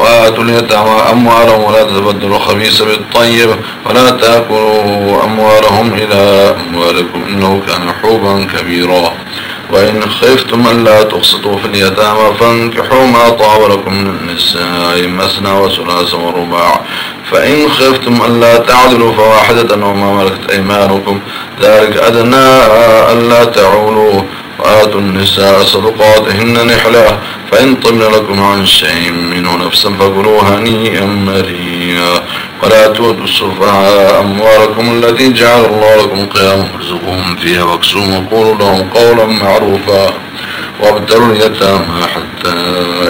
وآتوا اليتامى أموالهم ولا تتبدلوا الخبيث بالطيب ولا تأكلوا أموالهم إلى أموالكم إنه كان حوبا كبيرا. وإن خفتم ألا تقسطوا في اليتامى فانكحوا ما طاب لكم من النساء مثنى وثلاث ورباع. فإن خفتم ألا تعدلوا فواحدة وما ملكت أيمانكم ذلك أدنى ألا تعولوا. وآتوا النساء صدقاتهن نحلة فإن طبن لكم عن شيء منه نفسا فكلوا هنيئا مريا ولا تؤتوا السفهاء أموالكم التي جعل الله لكم قياما وارزقوهم فيها واكسوهم وقولوا لهم قولا معروفا. وابتلوا اليتامى حتى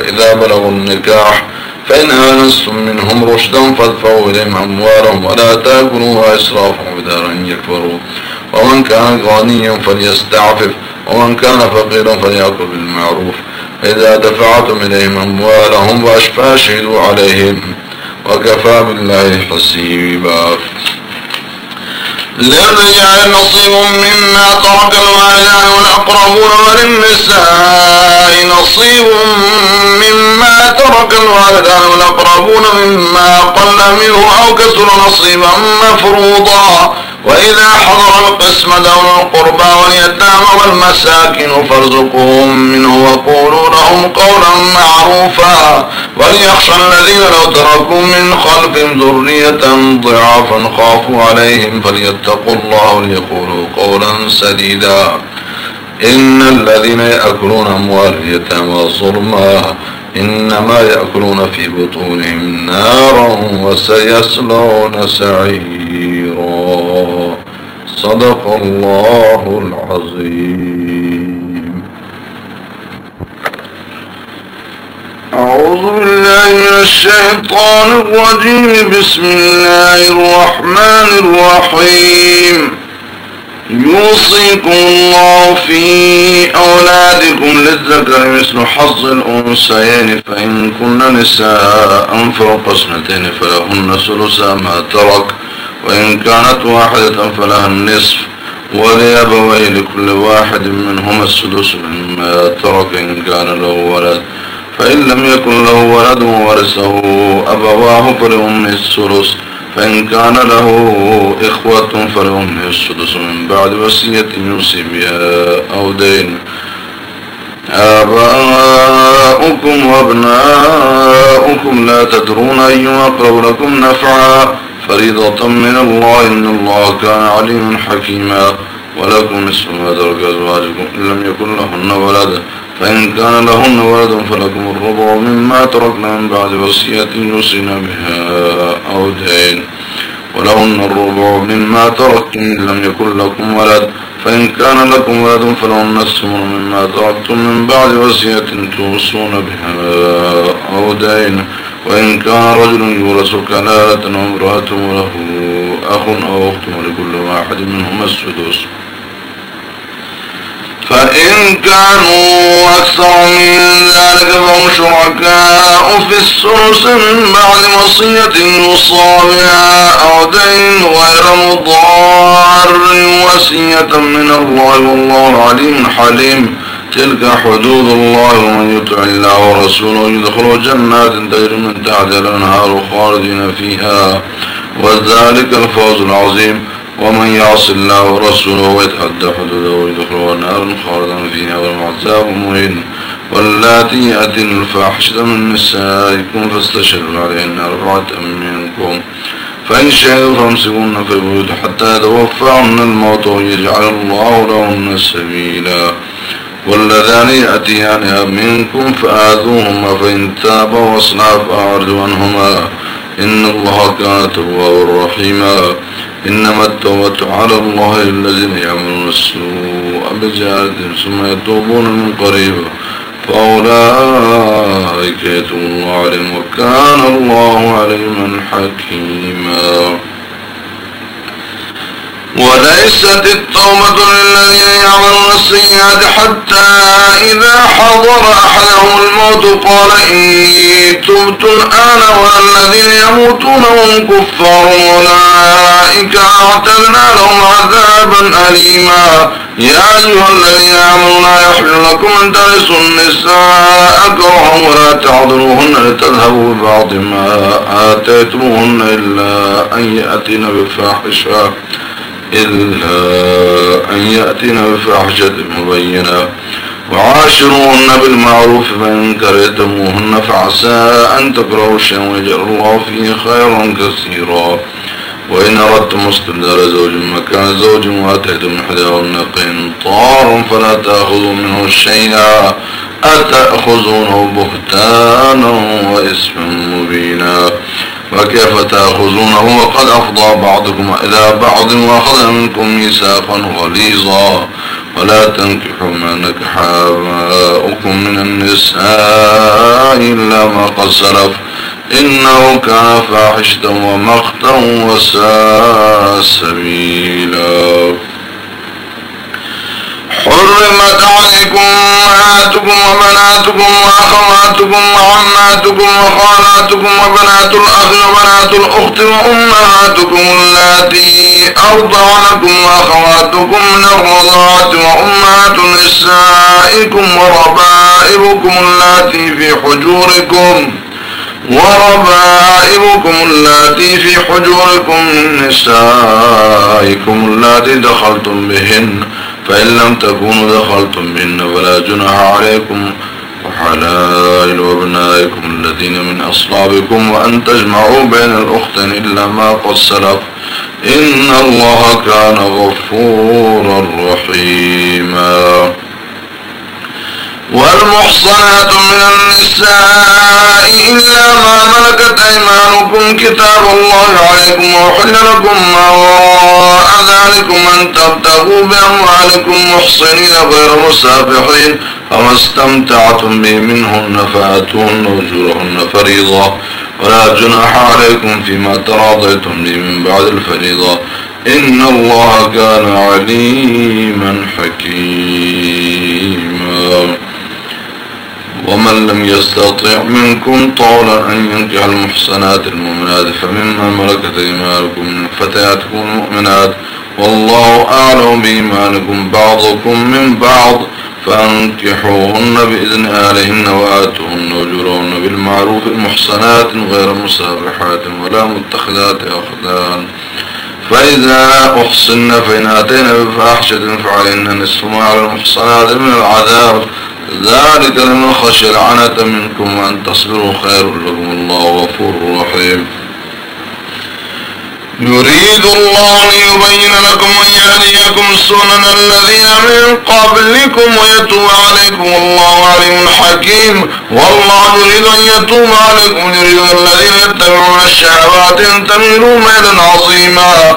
إذا بلغوا النكاح فإن آنستم منهم رشدا فادفعوا إليهم أموالهم ولا تأكلوها إسرافا وبدارا يكفروا. ومن كان غنيا فليستعفف ومن كان فقيرا فليأكل بالمعروف. إذا دفعتم إليهم أموالهم فاشهدوا عليهم وكفى بالله حسيبا. للرجال نصيب مما ترك الوالدان والأقربون وللنساء نصيب مما ترك الوالدان والأقربون مما قل منه أو كسر نصيبا مفروضا. وإذا حضر القسم دور القربى واليتامى والمساكن فارزقوهم منه وقولوا لهم قولا معروفا وليخشى الذين لو تركوا من خلفهم ذرية ضعافا خافوا عليهم فليتقوا الله وليقولوا قولا سديدا. إن الذين يأكلون أموال اليتامى ظلما إنما يأكلون في بطونهم نارا وسيصلون سعيرا. صدق الله العظيم. أعوذ بالله من الشيطان الرجيم. بسم الله الرحمن الرحيم. يوصيكم الله في أولادكم للذكر مثل حظ الأنثيين فإن كن نساء فوق اثنتين فلهن ثلث ما ترك. وإن كانت واحدة فلها النصف ولأبويه لكل واحد منهما السدس مما ترك إن كان له ولد. فإن لم يكن له ولد ورثه أبواه فلأمه الثلث فإن كان له إخوة فلهم السدس. من بعد وصية يوصي بها أو دين. آباؤكم وأبناؤكم لا تدرون أيها أقرب لكم نفعا. فريضة من الله إن الله كان عليما حكيما. ولكم نصف ما ترك أزواجكم إن لم يكن لهن ولد. فإن كان لهن ولد فلكم الربع مما تركنا من بعد وصية يوصينا بها أو دين. ولهن الربع مما تركتم إن لم يكن لكم ولد. فإن كان لكم ولد فلهن الثمن مما تركتم من بعد وصية توصون بها أو دين. وإن كان رجل يورث كلالة وامرأة له أخ أو أخت ولكل واحد منهما السدس. فإن كانوا أكثر من ذلك فهم شركاء في الثلث من بعد وصية يوصى بها أو دين غير مضار وصية من الله والله عليم حليم تلك حدود الله ومن يطع الله ورسوله يدخل جنات تجري من تحت الأنهار خالدين فيها. وذلك الفوز العظيم. ومن يعص الله ورسوله ويتعدى حدوده ويدخل نارا خالدا فيها والعذاب مهين. واللاتي يأتين الفاحشة من نسائكم فاستشهدوا عليهن أربعة منكم. فإن شهدوا فامسكوهن في البيوت حتى يتوفاهن الموت ويجعل الله لهن سبيلا. والذان يأتيانها منكم فآذوهما فإن تابا واصلحا فأعرضوا عنهما. إن الله كان توابا رحيما. إنما التوبة على الله الذين يعملون السوء بجهالة ثم يتوبون من قريب. فأولئك يتوب الله عليهم وكان الله عليما حكيما. وليست التوبة للذين يعملون السيئات حتى إذا حضر أحدهم الموت قال إني تبت الآن والذين يموتون هم كفار أولئك أعتدنا لهم عذابا أليما. يا أيها الذين آمنوا لا يحل لكم أن ترثوا النساء كرها ولا تعذروهن لتذهبوا ببعض ما آتيتموهن إلا أن يأتين بفاحشة. إلا أن يأتين بفاحشة مبينة. وعاشروهن بالمعروف فإن كرهتموهن فعسى أن تكرهوا شيئا ويجعل الله فيه خيرا كثيرا. وإن أردتم استبدال زوج مكان زوج وآتيتم إحداهن قنطارا فلا تأخذوا منه شيئا. أتأخذونه بهتانا وإسما مبينا. وكيف تأخذونه وقد أفضى بعضكم إلى بعض وأخذ منكم ميثاقا غليظا ولا تنكحوا ما نكح آباؤكم من النساء إلا ما قد سلف إنه كان فاحشة ومقتا وساء سبيلا حرمت عليكم أمهاتكم وبناتكم وأخواتكم وعماتكم وخالاتكم وبنات الأخ وبنات الأخت وأمهاتكم اللاتي أرضعنكم وأخواتكم من الرضاعة وأمهات نسائكم وربائبكم اللاتي في حجوركم وربائبكم اللاتي في حجوركم من نسائكم اللاتي دخلتم بهن فإن لم تكونوا دخلتم بهن فلا جناح عليكم وحلائل أبنائكم الذين من أصلابكم وأن تجمعوا بين الأختين إلا ما قد سلف إن الله كان غفورا رحيما والمحصنات من النساء إلا ما ملكت أيمانكم كتاب الله عليكم وحل لكم ما وراء ذلكم أن تبتغوا بأموالكم محصنين غير مسافحين فما استمتعتم به منهن فآتوهن أجورهن فريضة. ولا جناح عليكم فيما تراضيتم به من بعد الفريضة. إن الله كان عليما حكيما. ومن لم يستطع منكم طولا أن ينكح المحصنات المؤمنات فمما ملكت إيمانكم من فتياتكم المؤمنات والله أعلم بإيمانكم بعضكم من بعض فأنكحوهن بإذن آلهن وآتوهن أجورهن بالمعروف المحصنات غير مسافحات ولا متخذات أخدان فإذا أحصن فإن أتينا بفاحشة فعليهن نصف ما على المحصنات من العذاب ذلك لمن خشي العنة منكم وأن تصبروا خير لكم. الله غفور رحيم. يريد الله ليبين لكم ويهديكم سنن الذين من قبلكم ويتوب عليكم. والله عليم حكيم. والله يريد أن يتوب عليكم. يريد الذين يتبعون الشهوات أن تميلوا ميلا عظيما.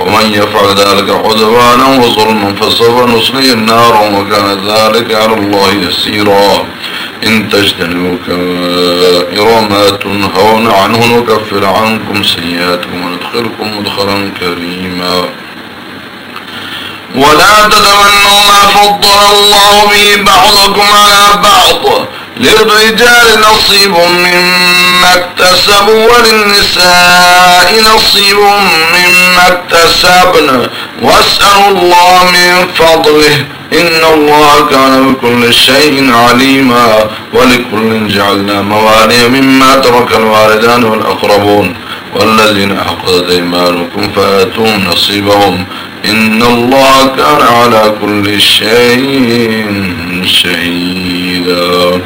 ومن يفعل ذلك عدوانا وظلما فسوف نصليه النار وكان ذلك على الله يسيرا. إن تجتنبوا كبائر ما تنهون عنه نكفر عنكم سيئاتكم وندخلكم مدخلا كريما. ولا تتمنوا ما فضل الله به بعضكم على بعض. للرجال نصيب مما اكتسبوا وللنساء نصيب مما اكتسبن. واسألوا الله من فضله. إن الله كان بكل شيء عليما. ولكل جعلنا موالي مما ترك الوالدان والأقربون. والذين أحقدت إيمانكم فآتوهم نصيبهم. إن الله كان على كل شيء شهيدا.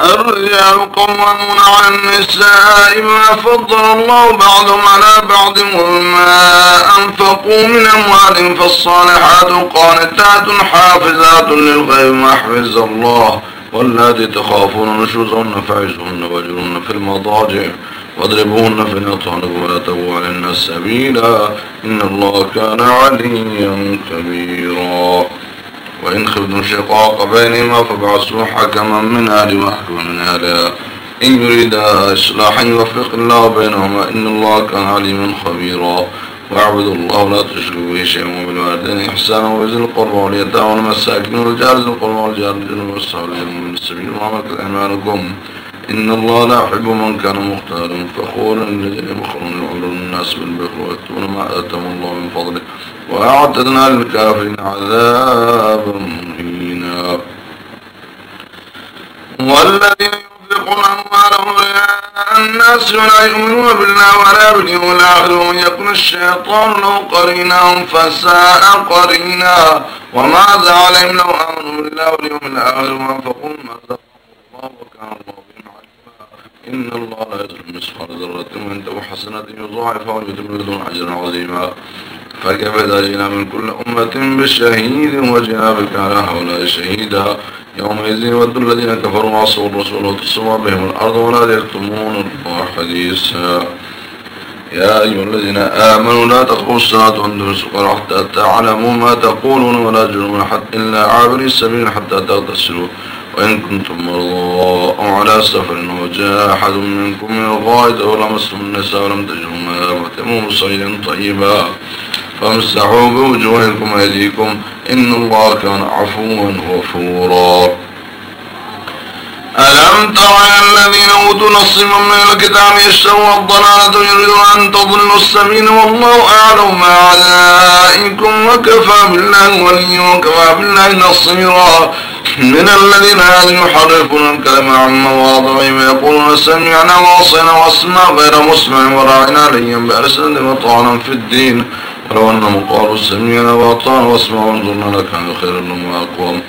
الرجال قوامون على النساء ما فضل الله بعضهم على بعض وما أنفقوا من أموالهم فالصالحات قانتات حافظات للغيب ما حفظ الله واللاتي تخافون نشوزهن فعزهن واجرهن في المضاجع واضربوهن في أطعنكم ولا تبوا سبيلا إن الله كان عليا كبيرا وإن خفتم شقاق بينهما فبعثوا حكما من أهل وحكما من أهلها. إن يريد إصلاحا يوفق الله بينهما إن الله كان عليما خبيرا. واعبدوا الله لا تشركوا به شيئا وبالوالدين إحسانا وبذي القربى واليتامى والمساكين والجار ذي القربى والجار الجنوب والسعودين من السبيل وما ملكت أيمانكم إن الله لا يحب من كان مختالا فخورا الذين يبخلون يعملون الناس بالبخل ويكتبون ما آتاهم الله من فضله. وأعتدنا للكافرين عذابا مهينا. والذين ينفقون أموالهم رئاء الناس ولا يؤمنون بالله ولا باليوم الآخر ومن يكن الشيطان له قرينا فساء قرينا. وماذا عليهم لو آمنوا بالله واليوم الآخر وأنفقوا ما رزقهم الله وكان الله بهم عليما. إن الله لا يظلم مثقال ذرة وإن تك حسنة يضاعفها ويتم لدن أجرا عظيما. فكيف إذا من كل أمة بشهيد وجئنا بك على هؤلاء شهيدا يومئذ يود الذين كفروا وعصوا الرسول وتسوى بهم الأرض ولا يكتمون حديثا. يا أيها الذين آمنوا لا تقربوا الصلاة وأنتم سكر حتى تعلموا ما تقولون ولا جنون حتى إلا عابر السبيل حتى تغتسلوا. وإن كنتم مرضى أو على سفر وجاء أحد منكم من الغائط أو لمستم النساء ولم تجدوا ماء فتموا صيدا طيبا. فامسحوا بوجوهكم وأيديكم إن الله كان عفوا غفورا. ألم تر الذين أوتوا نصيبا من الكتاب يشترون الضلالة يريدون أن تضلوا السبيل والله أعلم ما علائكم وكفى بالله وليا وكفى بالله نصيرا. من الذين يحرفون الكلمة عن مواضعه ويقولون سمعنا وعصينا واسمع غير مسمع وراعنا ليا بألسنة وطعنا في الدين. أنهم قالوا سمعنا وأطعنا واسمعوا وانظرنا لكان خيرا لهم وأقوم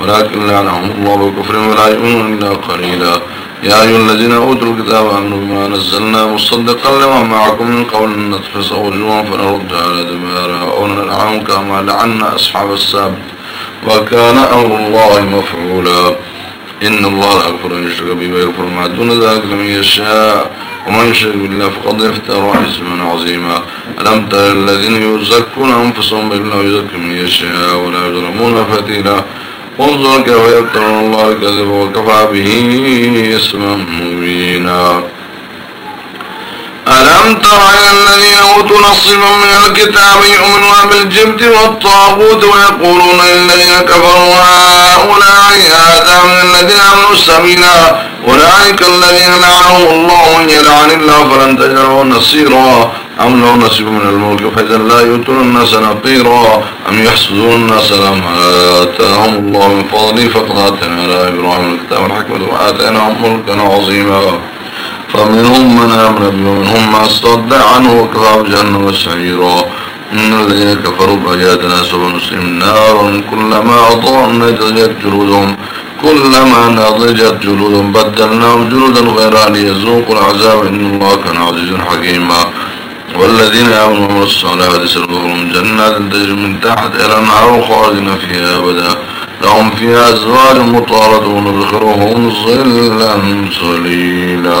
ولكن لعنهم الله بكفر ولا يؤمنون إلا قليلا. يا أيها الذين أوتوا الكتاب آمنوا بما نزلنا مصدقا لما معكم من قول أن نتخذ وجوها فنرد على دمارها أو نلعنهم كما لعنا أصحاب السابق وكان أمر الله مفعولا. إن الله لا يغفر أن يشرك به ويغفر ما دون ذلك لمن يشاء. ومن يشرك بالله فقد افترى اسما عظيما. ألم تر الذين يزكون أنفسهم بالله يزكي من يشاء ولا يظلمون فتيلا. انظر كيف يفترون الله الكذب وكفى به اسما مبينا. ألم تر إلى الذين أوتوا نصيبا من الكتاب يؤمنون بالجبت والطاغوت ويقولون للذين كفروا هؤلاء هذا من الذين آمنوا سبيلا. أولئك الذين لعنهم الله من يلعن الله فلن تجعلوا نصيرا. أم لو نصيب من الملك فإذا لا يؤتون الناس نقيرا. أم يحسدون الناس لما آتاهم الله من فضله فقد آتينا على إبراهيم الكتاب والحكمة وآتيناهم ملكا عظيما. فمنهم من آمن به ومنهم من صد عنه وكفى بجهنم سعيرا. إن الذين كفروا بآياتنا سوف نسلم نارا كلما أضاء نضجت جلودهم كلما نضجت جلودهم بدلناهم جلودا غيرها ليذوقوا العذاب إن الله كان عزيزا حكيما. والذين آمنوا وعملوا الصالحات سندخلهم جنات تجري من تحت إلى النهار خالدين فيها أبدا. لهم فيها أزواج مطارة وندخلهم ظلا ظليلا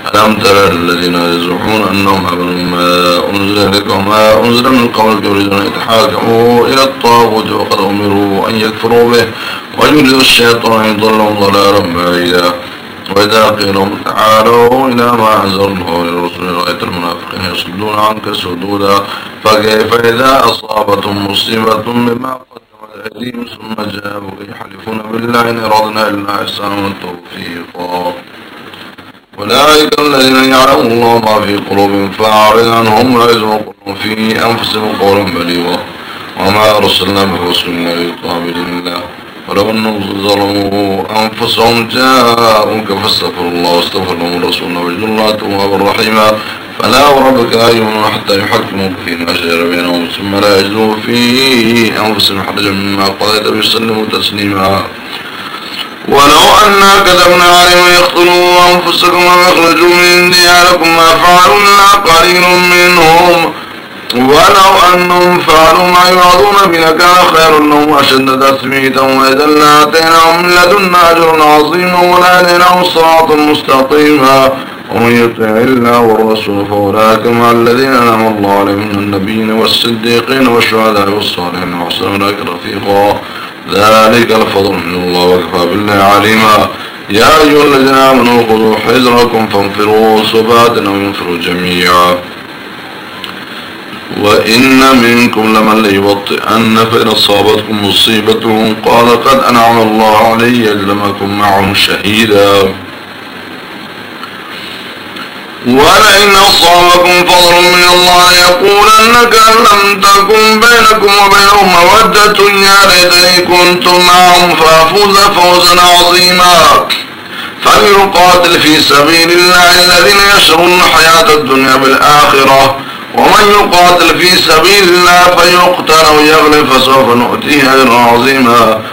ألم ترى الذين يزعمون أنهم آمنوا ما أنزل إليك وما أنزل من قبلك يريدون أن يتحاكموا إلى الطاغوت وقد أمروا أن يكفروا به ويريد الشيطان أن يضلهم ضلالا بعيدا وإذا قيل لهم تعالوا إلى ما أنزل الله للرسول رأيت المنافقين يصدون عنك سدودا فكيف إذا أصابتهم مصيبة بما قدمت أيديهم ثم جاءوا يحلفون بالله إن أردنا إلا إحسانا وتوفيقا أولئك الذين يعلم الله ما في قلوبهم فأعرض عنهم لا يزوقون في أنفسهم قولا بليغا وما أرسلنا من رسول الله يطاع بإذن الله ولو أنهم ظلموا أنفسهم جاءوك فاستغفروا الله واستغفر لهم الرسول وجد الله توابا رحيما فلا وربك لا حتى يحكموا فيما شجر بينهم ثم لا يجدوا في أنفسهم حرجا مما قضيت ويسلموا تسليما ولو أنا كتبنا عليهم يقتلوا أنفسكم ويخرجوا من دياركم ما فعلوا إلا قليل منهم. ولو أنهم فعلوا ما يوعظون به لكان خير لهم أشد تثبيتا وإذا لآتيناهم من لدنا أجرا عظيما ولهديناهم صراطا مستقيما. ومن يطع الله والرسول فأولئك مع الذين أنعم الله عليهم من النبيين والصديقين والشهداء والصالحين وحسن أولئك رفيقا. ذلك الفضل من الله وكفى بالله عليما. يا أيها الذين آمنوا خذوا حذركم فانفروا صبات أو ينفروا جميعا. وإن منكم لمن ليبطئن فإن أصابتكم مصيبة قال قد أنعم الله علي لم أكن معهم شهيدا. ولئن أصابكم فضل من الله يقولن كأن لم تكن بينكم وبينهم مودة يا ليتني كنت معهم فأفوز فوزا عظيما. فليقاتل في سبيل الله الذين يشرون الحياة الدنيا بالآخرة ومن يقاتل في سبيل الله فيقتل أو يغلب فسوف نؤتيه أجرا عظيما.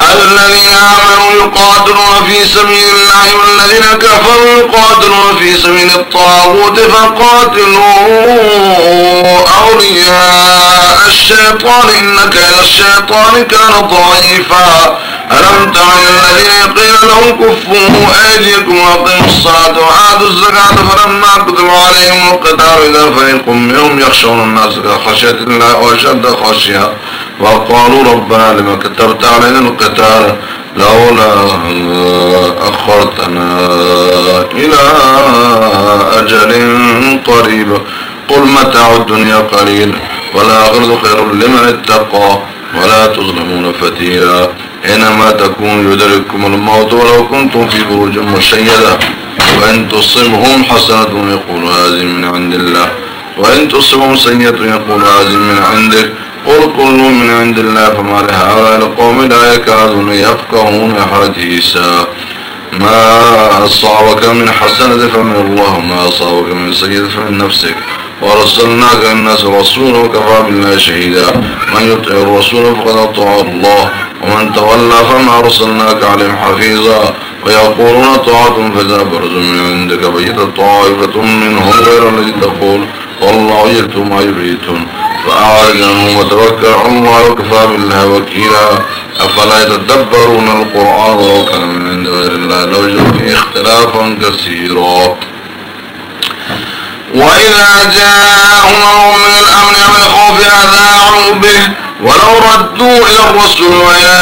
الذين آمنوا يقاتلون في سبيل الله والذين كفروا يقاتلون في سبيل الطاغوت فقاتلوا أولياء الشيطان. إن كيد الشيطان كان ضعيفا. ألم تر الذين قيل لهم كفوا أيديكم وأقيموا الصلاة وآتوا الزكاة فلما كتب عليهم القتال إذا فريق منهم يخشون الناس كخشية الله وأشد خشية. وقالوا ربنا لما كتبت علينا القتال لولا أخرتنا إلى أجل قريب. قل متاع الدنيا قليل والآخرة خير لمن اتقى. ولا تظلمون فتيلا. إنما تكون يدرككم الموت ولو كنتم في بروج مشيدة. وإن تصبهم حسنة يقول هذه من عند الله. وإن تصبهم سيئة يقول هذه من عندك. قل كل من عند الله فما لهؤلاء القوم لا يكادون يفقهون حديثا. ما أصابك من حسنة فمن الله ما أصابك من سيئة فمن نفسك. ورسلناك الناس رسولا وكفى بالله شهيدا. من يطع الرسول فقد أطاع الله ومن تولى فما أرسلناك عليهم حفيظا. ويقولون طاعة فإذا برزوا من عندك بيت طائفة منهم. غير الذي تقول والله يكتب ما يريدون. فأعرض عنهم وتوكل على الله وكفى بالله وكيلا. أفلا يتدبرون القرآن ولو كان من عند غير الله لوجدوا فيه اختلافا كثيرا. وإذا جاءهم من الأمن أو الخوف أذاعوا به ولو ردوا إلى الرسول وإلى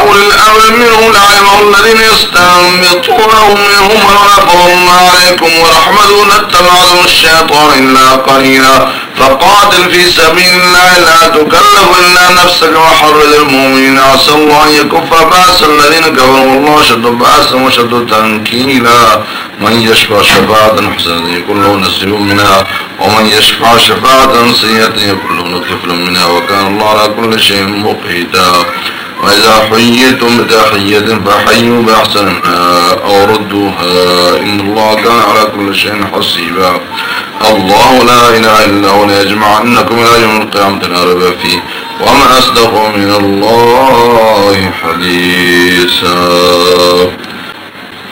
أولي الأمر منهم لعلمه الذين يستنبطونه منهم فضل الله عليكم ورحمته لاتبعتم الشيطان إلا قليلا فقاتل في سبيل الله لا تكلف إلا نفسك وحرد المؤمنين عسى الله أن يكف بأس الذين كفروا الله شد بأسا وشد تنكيلا من يشفع شفاعة حسنة يكون له نصيب منها ومن يشفع شفاعة سيئة يكون له كفل منها وكان الله على كل شيء مقيتا. وإذا حييتم بتحية فحيوا بأحسن أو ردوها إن الله كان على كل شيء حسيبا. الله لا إله إلا هو ليجمعنكم إلى يوم القيامة لا ريب فيه. وما أصدق من الله حديثا.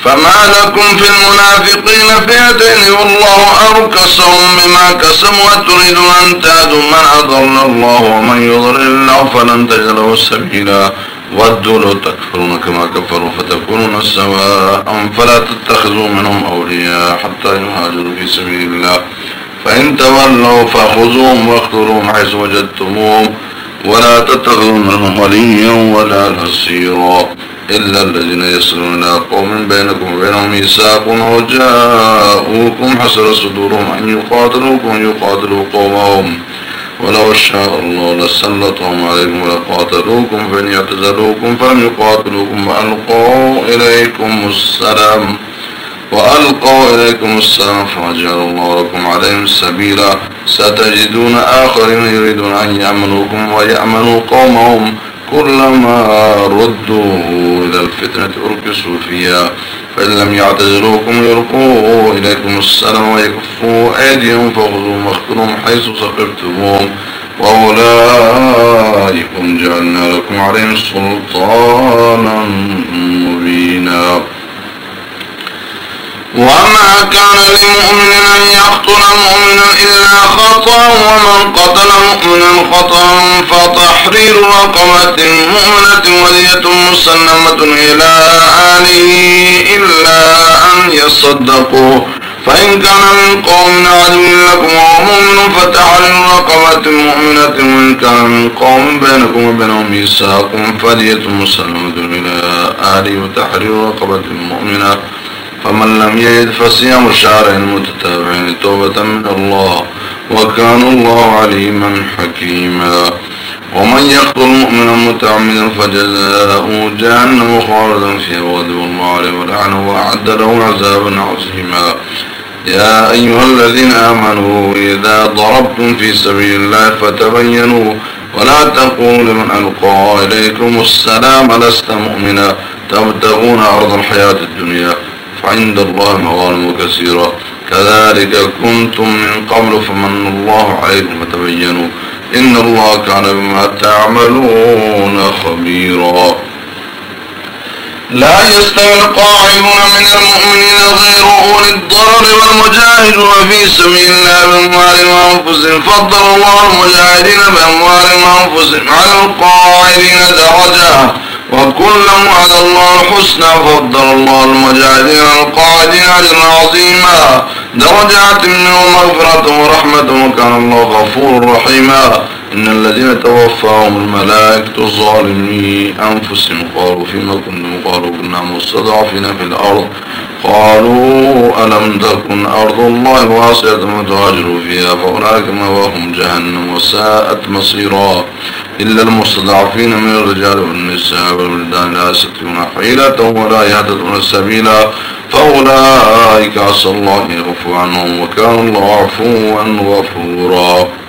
فما لكم في المنافقين فئتين والله أركسهم بما كسبوا وتريدون أن تهدوا من أضل الله ومن يضلل الله فلن تجد له ودوا لو تكفرون كما كفروا فتكونون سواء. فلا تتخذوا منهم أولياء حتى يهاجروا في سبيل الله. فإن تولوا فخذوهم واقتلوهم حيث وجدتموهم. ولا تتخذوا منهم وليا ولا نصيرا. إلا الذين يصلون قوم بينكم وبينهم ميثاق وجاءوكم حسر صدورهم أن يقاتلوكم يقاتلوا قومهم. ولو شاء الله لسلطهم عليكم ولقاتلوكم فإن اعتزلوكم فلم يقاتلوكم وألقوا إليكم السلام. وألقوا إليكم السلام فجعل الله لكم عليهم سبيلا. ستجدون آخرين يريدون أن يأمنوكم ويأمنوا قومهم. كلما ردوا إلى الفتنة أركسوا فيها فإن لم يعتذروكم يلقوا إليكم السلام ويكفوا أيديهم فخذوا مخكرهم حيث سقفتموهم وأولئكم جعلنا لكم عليهم سلطانا مبينا. وما كان لمؤمن أن يقتل مؤمنا إلا خطأ ومن قتل مؤمنا خطأ فتحرير رقبة مؤمنة ولية مسلمة إلى آله إلا أن يصدقوا فإن كان من قوم عدو لكم ومؤمن فتحرير رقبة مؤمنة وإن كان من قوم بينكم وبينهم ميثاق فدية مسلمة إلى آله وتحرير رقبة مؤمنة فمن لم يجد فصيام شهرين متتابعين توبة من الله وكان الله عليما حكيما. ومن يقتل مؤمنا متعمدا فجزاؤه جهنم خالدا فيها وغضب الله عليه ولعنه وأعد له عذابا عظيما. يا أيها الذين آمنوا إذا ضربتم في سبيل الله فتبينوا ولا تقولوا لمن ألقى إليكم السلام لست مؤمنا. تبتغون أرض الحياة الدنيا. فعند الله مغانم كثيرة. كذلك كنتم من قبل فمن الله عليكم فتبينوا. إن الله كان بما تعملون خبيرا. لا يستوي القاعدون من المؤمنين غير أولي الضرر والمجاهدون في سبيل الله بأموال وأنفسهم فضل الله المجاهدين بأموال وأنفسهم على القاعدين وكلا وعد الله الحسنى فضل الله المجاهدين القاعدين أجرا عظيما درجات منه مغفرة ورحمة وكان الله غفور رحيما. إن الذين توفاهم الملائكة ظالمي أنفسهم قالوا فيما كنتم قالوا كنا مستضعفين في الأرض. قالوا ألم تكن أرض الله واسعة تهاجروا فيها فأولئك مواهم جهنم وساءت مصيرا. إلا المستضعفين من الرجال والنساء والبلدان لا يستطيعون حيلة ولا يهتدون سبيلا. فأولئك عسى الله يغفو عنهم وكان الله عفوا غفورا.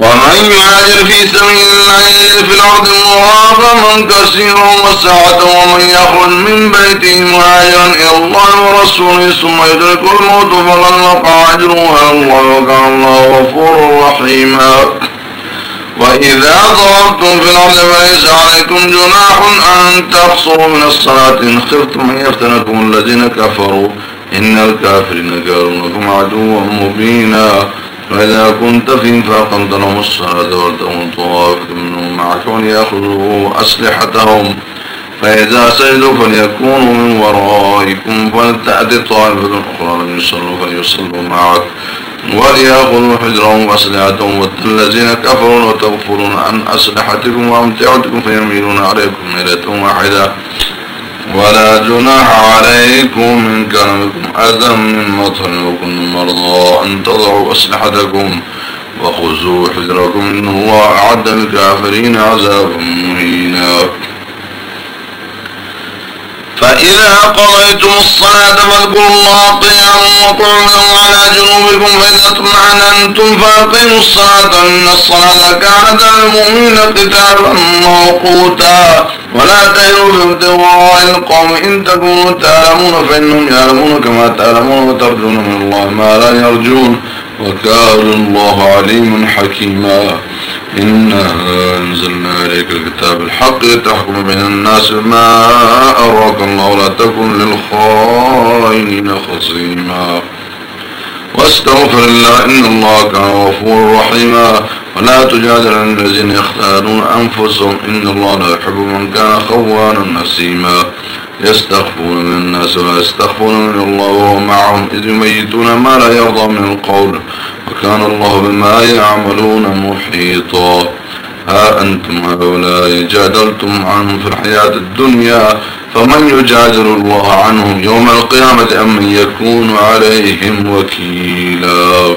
ومن يهاجر في سبيل الله يجد في الأرض مغاضما كثيرا وسعة ومن يخرج من بيته مهاجرا إلى الله ورسوله ثم يدرك الموت فقد وقع أجره الله وكان الله غفورا رحيما. وإذا ضربتم في الأرض فليس عليكم جناح أن تقصروا من الصلاة. إن خفتم أن يفتنكم الذين كفروا إن الكافرين كانوا لكم عدوا مبينا. فإذا كنت فيهم فأقمت لهم الصلاة ولتكن طوائف منهم معك وليأخذوا أسلحتهم. فإذا سجدوا فليكونوا من ورائكم فلتأتي طائفة أخرى لم يصلوا فليصلوا معك. وليأخذوا حجرهم وأسلحتهم والذين كفروا وتغفرون عن أسلحتكم وأمتعتكم فيميلون عليكم ميلة واحدة. ولا جناح عليكم إن كان بكم أذى من مطر وكنتم مرضى. أن تضعوا أسلحتكم وخذوا حذركم إن الله أعد للكافرين عذابا مهينا. فإذا قضيتم الصلاة فاذكروا الله قياما وقعودا وعلى جنوبكم فإذا أطمأننتم فأقيموا الصلاة إن الصلاة كانت على المؤمنين قتالا موقوتا ولا تهنوا في ابتغاء القوم إن تكونوا تعلمون فإنهم يعلمون كما تعلمون وترجون من الله ما لا يرجون وكان الله عليما حكيما إنا أنزلنا إليك الكتاب الحق لتحكم بين الناس ما أراك الله لا تكن للخائنين خصيما. واستغفر الله إن الله كان غفورا رحيما. ولا تجادل عن الذين يختارون أنفسهم. إن الله لا يحب من كان خوانا نسيما يستخفون من الناس ولا يستخفون من الله وهو معهم. إذ يميتون ما لا يرضى من القول. وكان الله بما يعملون محيطا. ها أنتم هؤلاء جادلتم عنهم في الحياة الدنيا. فمن يجادل الله عنهم يوم القيامة أم يكون عليهم وكيلا؟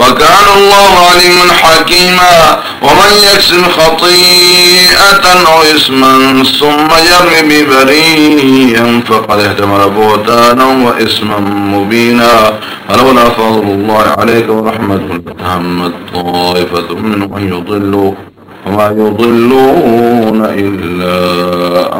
وكان الله عليما حكيما ومن يكسب خطيئة أو إثما ثم يرمي ببريا فقد احتمل بهتانا وإثما مبينا. فلولا فضل الله عليك ورحمته لتهمت طائفة منهم أن يضلوا وما يضلون إلا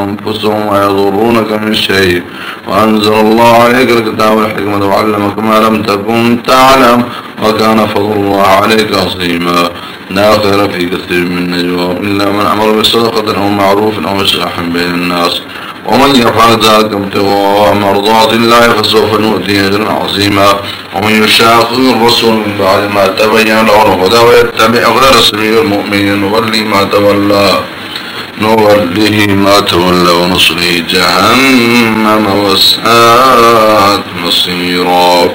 أنفسهم ويضرونك من شيء. وأنزل الله عليك الكتاب والحكمة وعلمك ما لم تكن تعلم. وكان فضل الله عليك عظيما. لا خير في كثير من نجوى إلا من أمر بصدقة أو معروف أو إصلاح بين الناس. ومن يفعل ذلك ابتغاء مرضات الله فسوف نؤتيه أجرا عظيما. ومن يشاقق الرسول من بعد ما تبين له الهدى ويتبع غير سبيل المؤمنين نولي ما تولى. نوله ما تولى ونصله جهنم وساءت مصيرا.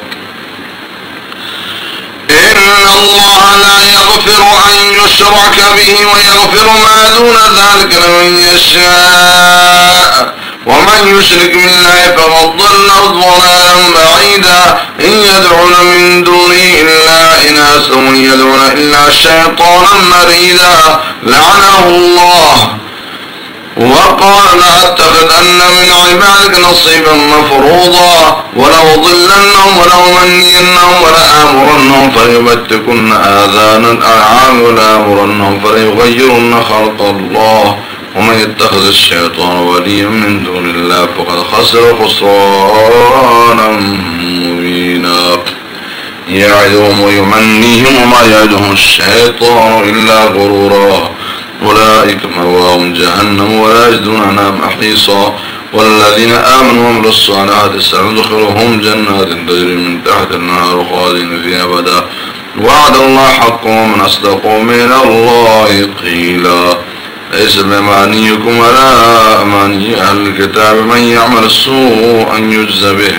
إن الله لا يغفر أن يشرك به ويغفر ما دون ذلك لمن يشاء ومن يشرك بالله فقد ضل ضلالا بعيدا إن يدعون من دونه إلا وإن يدعون إلا شيطانا مريدا لعنه الله وقال لأتخذن من عبادك نصيبا مفروضا ولأضلنهم ولأمنينهم ولآمرنهم فليبتكن آذان الأنعام ولآمرنهم فليغيرن خلق الله. ومن يتخذ الشيطان وليا من دون الله فقد خسر خسرانا مبينا. يعدهم ويمنيهم وما يعدهم الشيطان إلا غرورا. أولئك مواهم جهنم ولا يجدون عنها محيصا والذين آمنوا وعملوا الصالحات سندخلهم جنات تجري من تحت النهار خالدين فيها أبدا. وعد الله حق ومن أصدق من الله قيلا. ليس بأمانيكم ولا أماني أهل الكتاب. من يعمل السوء أن يجزى به.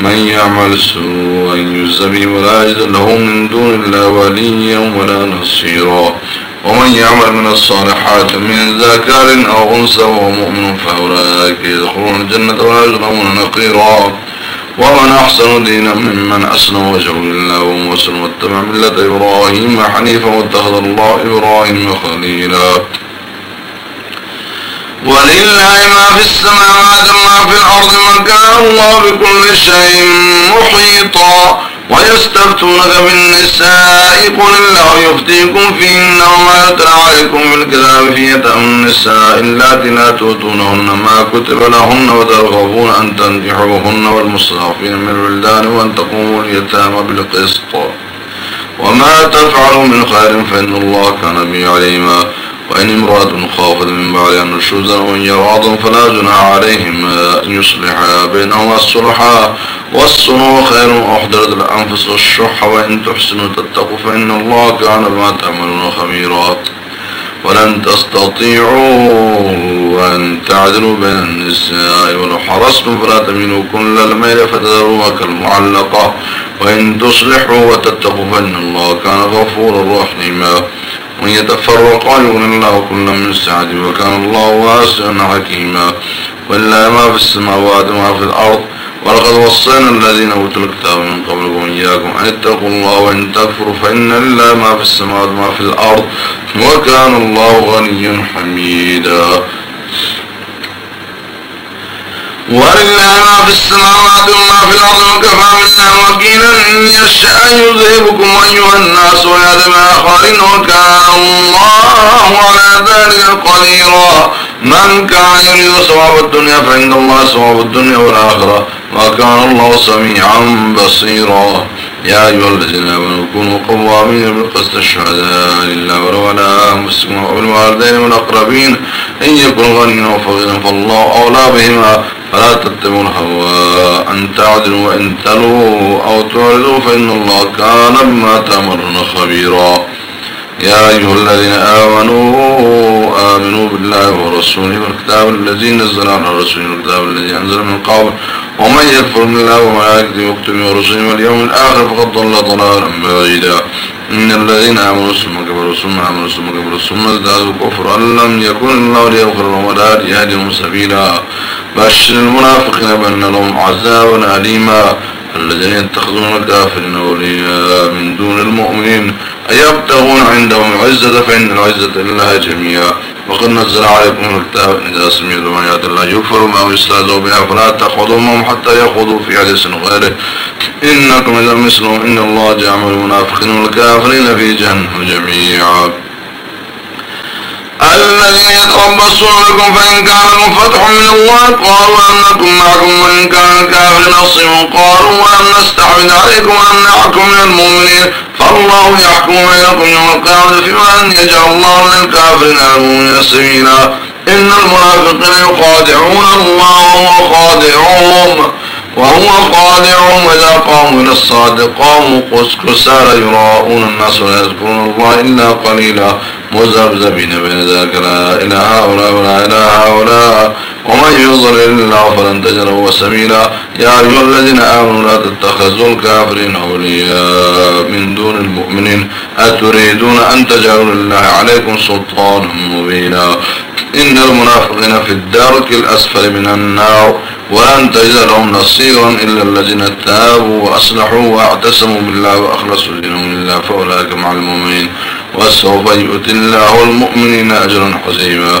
من يعمل السوء أن يجزى به ولا يجد له من دون الله وليا ولا نصيرا. ومن يعمل من الصالحات من ذكر أو أنثى وهو مؤمن فأولئك يدخلون الجنة ولا يظلمون نقيرا. ومن أحسن دينا ممن أسلم وجهه لله ومسلم واتبع ملة إبراهيم حنيفا واتخذ الله إبراهيم خليلا. ولله ما في السماوات وما في الأرض وكان الله بكل شيء محيطا. ويستفتونك بالنساء قل الله يفتيكم فيهن وما يتلى عليكم في الكتاب في يتأم النساء اللاتي لا تؤتونهن ما كتب لهن وترغبون أن تنكحوهن والمستضعفين من الولدان وأن تقوموا اليتامى بالقسط. وما تفعلوا من خير فإن الله كان به عليما. وإن امرأة خافت من بعدها نشوزا وإن يراضا فلا جناح عليهما أن يصلحا بينهما الصلحا. والصنوع خير أحضرت الأنفس والشح وإن تحسنوا تتقوا فإن الله كان بما تعملون خبيرا. ولن تستطيعوا أن تعدلوا بين النساء ولو حرصتم فلا تميلوا كل الميل فتذروها كالمعلقة. وإن تصلحوا وتتقوا فإن الله كان غفورا رحيما. وإن يتفرقا يغني الله كل من سعده وكان الله واسعا حكيما. ولله ما في السماوات وما في الأرض ولقد وصينا الذين أوتوا الكتاب من قبلكم إياكم أن اتقوا الله وإن تكفروا فإن لله ما في السماوات وما في الأرض وكان الله غنيا حميدا. ولله ما في السماوات وما في الأرض وكفى بالله وكيلا إن يشاء يذهبكم أيها الناس ويأتي بآخرين وكان الله على ذلك قديرا من كان يريد ثواب الدنيا فإن الله ثواب الدنيا والآخرة. وكان الله سميعا بصيرا. يا أيها الذين آمنوا كونوا قوامين بالقسط الشهداء لله ولو على أنفسكم وبالوالدين والأقربين. إن يكن غنيا وفقيرا فالله أولى بهما. فلا تتبعوا الهوى أن تعدلوا وإن تلوا أو تعرضوا فإن الله كان بما تأمرون خبيرا. يا أيها الذين آمنوا آمنوا بالله ورسوله والكتاب الذي نزل على رسوله والكتاب الذي أنزل من قبل. ومن يكفر بالله وملائكته وكتبه ورسوله واليوم الآخر فقد ضل ضلالا بعيدا. إن الذين آمنوا ثم كفروا ثم آمنوا ثم كفروا ثم ازدادوا كفرا. لم يكن الله ليغفر لهم ولا ليهديهم سبيلا. بشر المنافقين بأن لهم عذابا أليما. الذين يتخذون الكافرين أولياء من دون المؤمنين. أيبتغون عندهم العزة فإن العزة لله جميعا. وقد نزل عليكم الكتاب إذا سمعتم آيات الله يكفر ما ويستهزوا بها فلا تأخذوا معهم حتى يخوضوا في حديث غيره. إنكم إذا مثلهم إن الله جعل المنافقين والكافرين في جهنم جميعا. الذين يتربصون بكم فإن كان لكم فتح من الله قالوا أن نكن معكم وإن كان الكافر نصيب قالوا ولم نستحوذ عليكم وأمنعكم من المؤمنين. فالله يحكم بينكم يوم القيامة فيما أن يجعل الله للكافرين على المؤمنين سبيلا إن المنافقين يخادعون الله وهو خادعهم وهو خادعهم إذا قاموا إلى الصادق قاموا كسالى يراءون الناس ولا يذكرون الله إلا قليلا. مذبذبين بين ذلك لا إلى هؤلاء ولا إلى هؤلاء ومن يضلل الله فلن تجد له سبيلا. يا أيها الذين آمنوا لا تتخذوا الكافرين أولياء من دون المؤمنين. أتريدون أن تجعلوا لله عليكم سلطانا مبينا. إن المنافقين في الدرك الأسفل من النار ولن تجد لهم نصيرا إلا الذين تابوا وأصلحوا واعتصموا بالله وأخلصوا دينهم لله فأولئك مع المؤمنين. وسوف يؤتي الله المؤمنين أجرا حسيما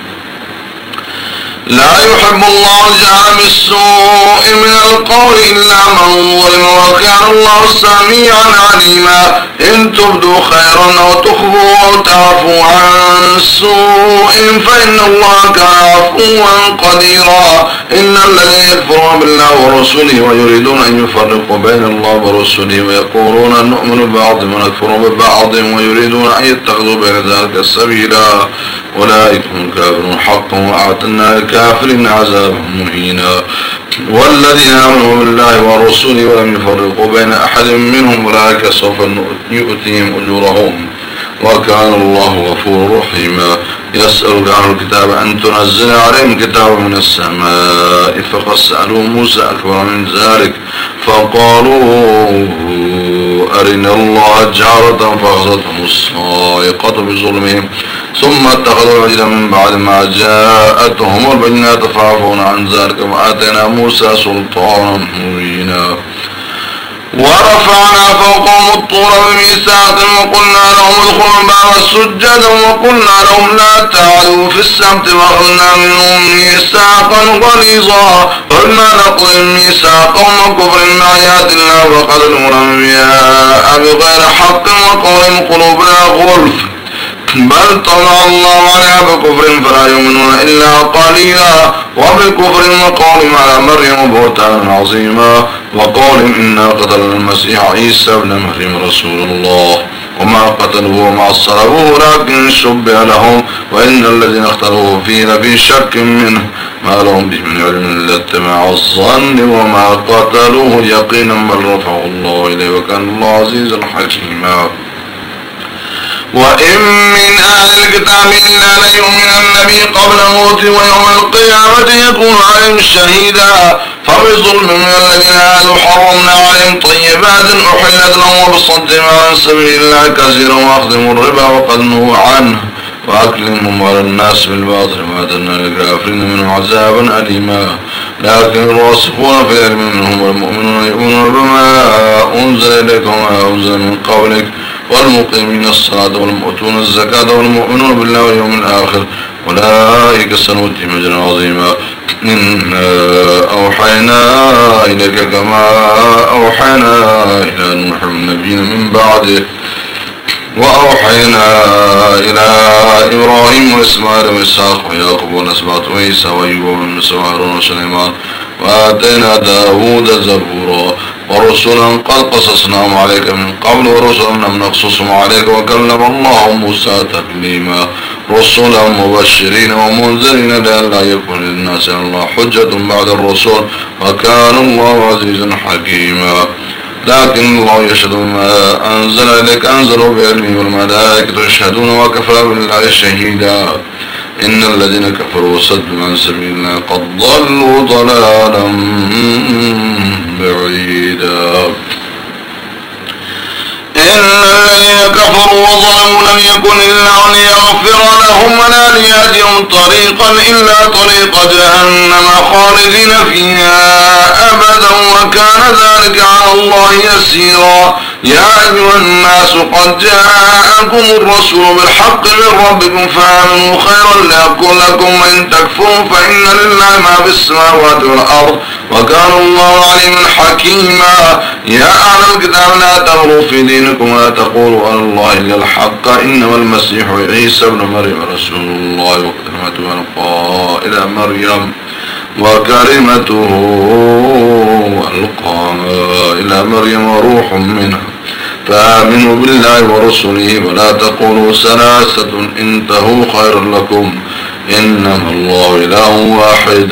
لا يحب الله الجهر بالسوء من القول إلا من ظلم وكان الله سميعا عليما. إن تبدوا خيرا أو تخفوا أو تعفوا عن سوء فإن الله كان عفوا قديرا. إن الذين يكفرون بالله ورسوله ويريدون أن يفرقوا بين الله ورسوله ويقولون نؤمن ببعض ونكفر ببعض ويريدون أن يتخذوا بين ذلك سبيلا. أولئك هم الكافرون. حقا وأعتنا الكافرين عذابا مهينا والذين آمنوا بالله ورسوله ولم يفرقوا بين أحد منهم أولئك سوف يؤتيهم أجورهم. وكان الله غفور رحيما. يسألك عن الكتاب أن تنزل عليهم كتاب من السماء فقد سألوا موسى أكبر من ذلك فقالوا أرنا الله جارة فأخذتهم الصائقة بظلمهم ثم اتخذوا العجل من بعد ما جاءتهم البينات فعفون عن ذلك وآتينا موسى سلطانا مبينا. ورفعنا فوقهم الطور بميثاق وقلنا لهم ادخلوا الباب سجدا وقلنا لهم لا تعدوا في السبت واخذنا منهم ميثاقا غليظا فلما نقضهم ميثاقهم وكفر بآيات الله وقتلوا الأنبياء بغير حق وقولهم قلوبنا غلف. بل طلع الله عليها بكفر فلا يؤمنون إلا قليلا وبكفر وقولهم على مريم بهتانا عظيما. وقولهم إنا قتلنا المسيح عيسى ابن مريم رسول الله وما قتلوه وما صلبوه لكن شبه لهم وإن الذين اختلفوا فيه لفي شك منه. ما لهم به من علم إلا اتباع الظن وما قتلوه يقينا بل رفعه الله إليه وكان الله عزيزا حكيما وإن من أهل الكتاب إلا ليؤمنن به قبل موت ويوم القيامة يكون عليهم شهيدا فبظلم من الذين هادوا حرمنا عليهم طيبات أحلت لهم وبصدهم عن سبيل الله كثيرا وأخذهم الربا وقد نهوا عنه وأكلهم أموال الناس بالباطل وأعتدنا للكافرين منهم عذابا أليما لكن الراسخون في العلم منهم والمؤمنون يؤمنون بما أنزل إليك وما أنزل من قبلك والمقيمين الصلاة والمؤتون الزكاة والمؤمنون بالله واليوم الآخر. أولئك سنؤتيهم أجرا عظيما. إنا أوحينا إليك كما أوحينا إلى نوح النبيين من بعده. وأوحينا إلى إبراهيم وإسماعيل وإسحاق ويعقوب ونسبات وعيسى وأيوب وموسى وهارون وسليمان. وآتينا داود زبورا. ورسلا قد قصصناهم عليك من قبل ورسلا لم نقصصهم عليك وكلم الله موسى تكليما. رسلا مبشرين ومنذرين لئلا يكون للناس الله حجة بعد الرسول وكان الله عزيزا حكيما. لكن الله يشهد ما أنزل إليك أنزلوا بعلمه والملائكة يشهدون وكفى بالله شهيدا. إن الذين كفروا وصدوا عن سبيل الله قد ضلوا ضلالا. بعيدا. إن الذين كفروا وظلموا لم يكن إلا ليغفر لهم ولا ليهديهم طريقا إلا طريق جهنم خالدين فيها أبدا وكان ذلك على الله يسيرا. يا أيها الناس قد جاءكم الرسول بالحق من ربكم فآمنوا خيرا لأكون لكم وإن تكفروا فإن لله ما في السماوات والأرض. وكان الله عليما حكيما يا أهل الكتاب لا تغروا في دينكم ولا تقولوا على الله إلا الحق إنما المسيح عيسى ابن مريم رسول الله وكلمته ألقى إلى مريم وكلمته ألقاها إلى مريم وروح منها. فآمنوا بالله ورسله ولا تقولوا ثلاثة انتهوا خير لكم إنما الله إله واحد.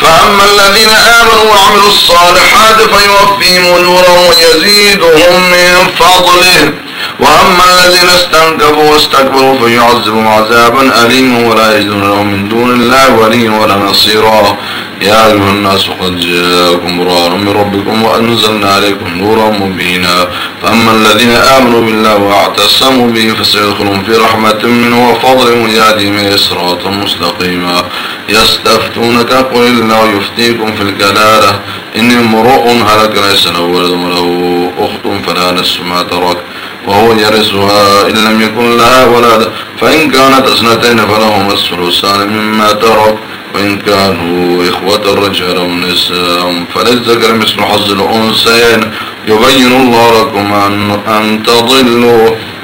فأما الذين آمنوا وعملوا الصالحات فيوفيهم نورهم ويزيدهم من فضله. وأما الذين استنكفوا واستكبروا فيعذبهم عذابا أليما ولا يجدون لهم من دون الله وليا ولا نصيرا. يا أيها الناس قد جاءكم برهان من ربكم وأنزلنا عليكم نورا مبينا. فأما الذين آمنوا بالله واعتصموا به فسيدخلون في رحمة منه وفضل ويهدي من صراطا مستقيما. يستفتونك قل الله يفتيكم في الكلالة إن امرؤ هلك ليس له ولد وله أخت فلا نس ما ترك وهو يرثها إن لم يكن لها ولد. فإن كانت اثنتين فلهما الثلثان مما ترك. وإن كانوا إخوة الرجال والنساء فللذكر مثل حظ الأنثيين. يبين الله لكم أن, أن تضلوا.